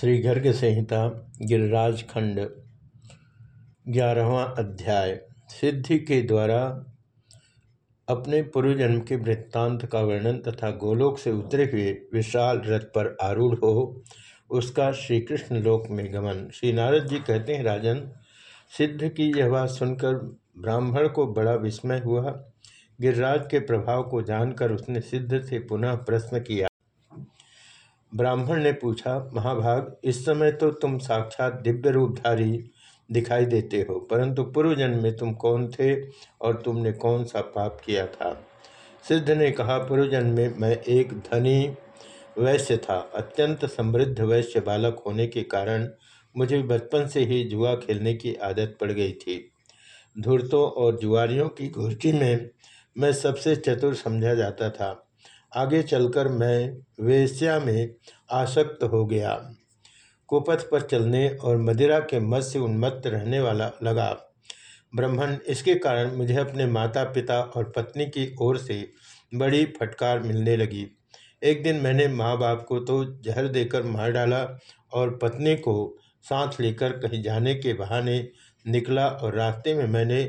श्री गर्ग संहिता, गिरिराज खंड, ग्यारहवा अध्याय, सिद्धि के द्वारा अपने पूर्वजन्म के वृत्तांत का वर्णन तथा गोलोक से उतरे हुए विशाल रथ पर आरूढ़ हो, उसका श्री कृष्ण लोक में गमन। श्री नारद जी कहते हैं, राजन, सिद्ध की यह बात सुनकर ब्राह्मण को बड़ा विस्मय हुआ। गिरिराज के प्रभाव को जानकर उसने सिद्ध से पुनः प्रश्न किया। ब्राह्मण ने पूछा, महाभाग, इस समय तो तुम साक्षात दिव्य रूपधारी दिखाई देते हो, परंतु पूर्व जन्म में तुम कौन थे और तुमने कौन सा पाप किया था? सिद्ध ने कहा पूर्व जन्म में मैं एक धनी वैश्य था, अत्यंत समृद्ध वैश्य बालक होने के कारण मुझे बचपन से ही जुआ खेलने की आदत पड़ गई थी। धूर्तों और जुआरियों की गोष्ठी में मैं सबसे चतुर समझा जाता था। आगे चलकर मैं वेश्या में आसक्त हो गया। कुपथ पर चलने और मदिरा के मत से उन्मत्त रहने वाला लगा। ब्राह्मण, इसके कारण मुझे अपने माता पिता और पत्नी की ओर से बड़ी फटकार मिलने लगी। एक दिन मैंने माँ बाप को तो जहर देकर मार डाला और पत्नी को साथ लेकर कहीं जाने के बहाने निकला और रास्ते में मैंने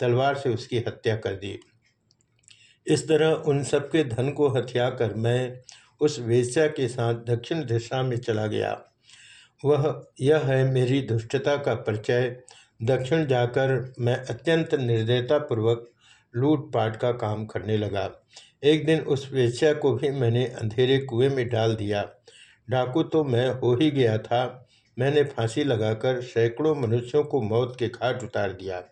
तलवार से उसकी हत्या कर दी। इस तरह उन सबके धन को हथिया कर मैं उस वेश्या के साथ दक्षिण दिशा में चला गया। वह, यह है मेरी दुष्टता का परिचय। दक्षिण जाकर मैं अत्यंत निर्दयतापूर्वक लूटपाट का काम करने लगा। एक दिन उस वेश्या को भी मैंने अंधेरे कुएँ में डाल दिया। डाकू तो मैं हो ही गया था। मैंने फांसी लगाकर सैकड़ों मनुष्यों को मौत के घाट उतार दिया।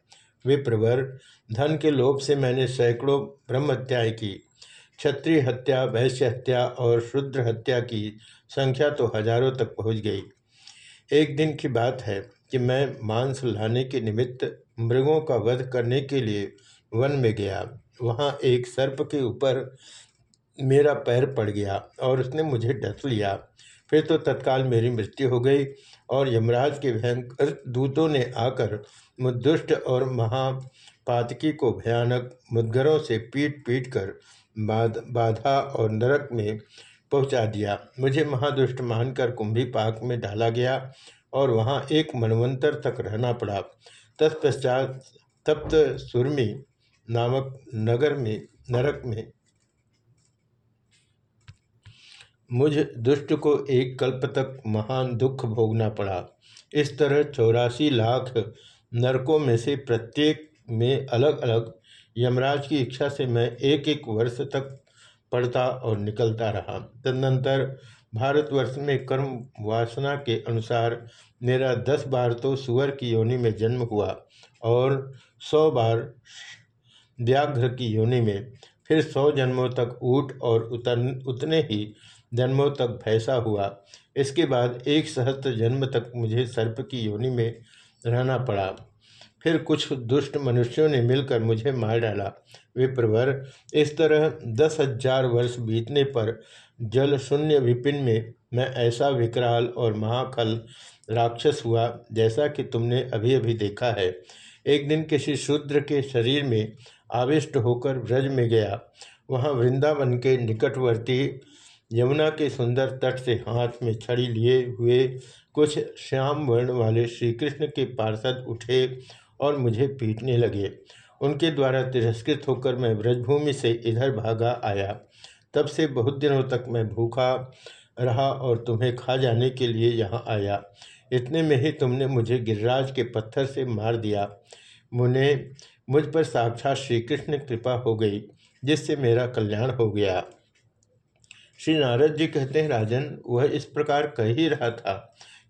विप्रवर धन के लोभ से मैंने सैकड़ों ब्रह्म हत्याएँ की। क्षत्रिय हत्या, वैश्य हत्या और शुद्र हत्या की संख्या तो हज़ारों तक पहुँच गई। एक दिन की बात है कि मैं मांस लाने के निमित्त मृगों का वध करने के लिए वन में गया। वहाँ एक सर्प के ऊपर मेरा पैर पड़ गया और उसने मुझे डस लिया। फिर तो तत्काल मेरी मृत्यु हो गई और यमराज के भयंकर दूतों ने आकर मुदुष्ट और महापातकी को भयानक मुदगरों से पीट पीट कर बाध, बाधा और नरक में पहुँचा दिया। मुझे महादुष्ट मानकर कुंभी पाक में डाला गया और वहाँ एक मनवंतर तक रहना पड़ा। तत्पश्चात तप्त सुरमी नामक नगर में, नरक में मुझ दुष्ट को एक कल्प तक महान दुख भोगना पड़ा। इस तरह चौरासी लाख नरकों में से प्रत्येक में अलग अलग यमराज की इच्छा से मैं एक एक वर्ष तक पढ़ता और निकलता रहा। तदनंतर भारतवर्ष में कर्म वासना के अनुसार मेरा दस बार तो सुअर की योनि में जन्म हुआ और सौ बार व्याघ्र की योनि में। फिर सौ जन्मों तक ऊट और उतर उतने ही जन्मों तक भैंसा हुआ। इसके बाद एक सहस्त्र जन्म तक मुझे सर्प की योनि में रहना पड़ा। फिर कुछ दुष्ट मनुष्यों ने मिलकर मुझे मार डाला। विप्रवर इस तरह दस हज़ार वर्ष बीतने पर जल शून्य विपिन में मैं ऐसा विकराल और महाकल राक्षस हुआ जैसा कि तुमने अभी अभी देखा है। एक दिन किसी शूद्र के शरीर में आविष्ट होकर व्रज में गया। वहाँ वृंदावन के निकटवर्ती यमुना के सुंदर तट से हाथ में छड़ी लिए हुए कुछ श्याम वर्ण वाले श्री कृष्ण के पार्षद उठे और मुझे पीटने लगे। उनके द्वारा तिरस्कृत होकर मैं ब्रजभूमि से इधर भागा आया। तब से बहुत दिनों तक मैं भूखा रहा और तुम्हें खा जाने के लिए यहाँ आया। इतने में ही तुमने मुझे गिरिराज के पत्थर से मार दिया। मुने, मुझ पर साक्षात श्री कृष्ण कृपा हो गई, जिससे मेरा कल्याण हो गया। श्री नारद जी कहते हैं, राजन, वह इस प्रकार कह ही रहा था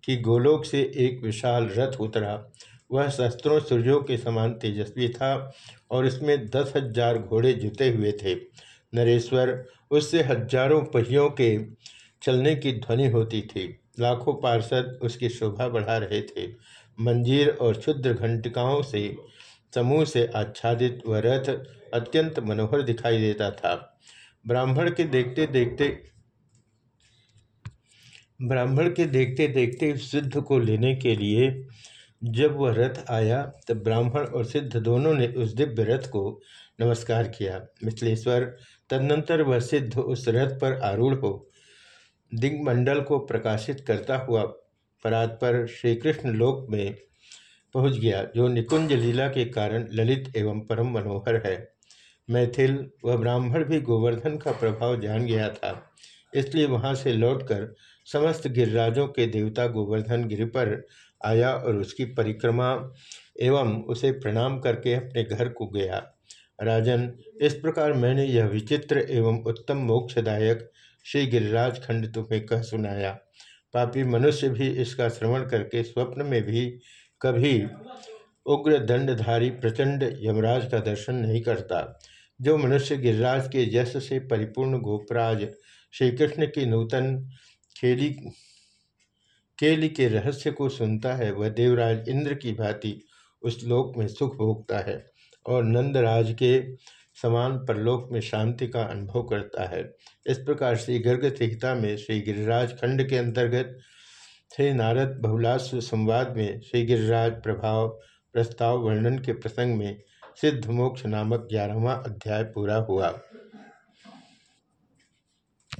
कि गोलोक से एक विशाल रथ उतरा। वह शस्त्रों सूर्यों के समान तेजस्वी था और इसमें दस हज़ार घोड़े जुते हुए थे। नरेश्वर, उससे हज़ारों पहियों के चलने की ध्वनि होती थी। लाखों पार्षद उसकी शोभा बढ़ा रहे थे। मंजीर और क्षुद्र घंटिकाओं से, समूह से आच्छादित वह रथ अत्यंत मनोहर दिखाई देता था। ब्राह्मण के देखते देखते, ब्राह्मण के देखते देखते सिद्ध को लेने के लिए जब वह रथ आया, तब ब्राह्मण और सिद्ध दोनों ने उस दिव्य रथ को नमस्कार किया। मिथिलेश्वर, तदनंतर वह सिद्ध उस रथ पर आरूढ़ हो, दिग्मंडल को प्रकाशित करता हुआ परात्पर श्री कृष्ण लोक में पहुँच गया, जो निकुंज लीला के कारण ललित एवं परम मनोहर है। मैथिल व ब्राह्मण भी गोवर्धन का प्रभाव जान गया था। इसलिए वहाँ से लौटकर समस्त गिरिराजों के देवता गोवर्धन गिरि पर आया और उसकी परिक्रमा एवं उसे प्रणाम करके अपने घर को गया। राजन, इस प्रकार मैंने यह विचित्र एवं उत्तम मोक्षदायक श्री गिरिराज खंड तुम्हें कह सुनाया। पापी मनुष्य भी इसका श्रवण करके स्वप्न में भी कभी उग्र दंडधारी प्रचंड यमराज का दर्शन नहीं करता। जो मनुष्य गिरिराज के यश से परिपूर्ण गोपराज श्री कृष्ण की नूतन खेली, केली के रहस्य को सुनता है, वह देवराज इंद्र की भांति उस लोक में सुख भोगता है और नंदराज के समान परलोक में शांति का अनुभव करता है। इस प्रकार श्री गर्ग संहिता में श्री गिरिराज खंड के अंतर्गत श्री नारद बहुलाश्व संवाद में श्री गिरिराज प्रभाव, प्रस्ताव, वर्णन के प्रसंग में सिद्ध मोक्ष नामक ग्यारहवा अध्याय पूरा हुआ।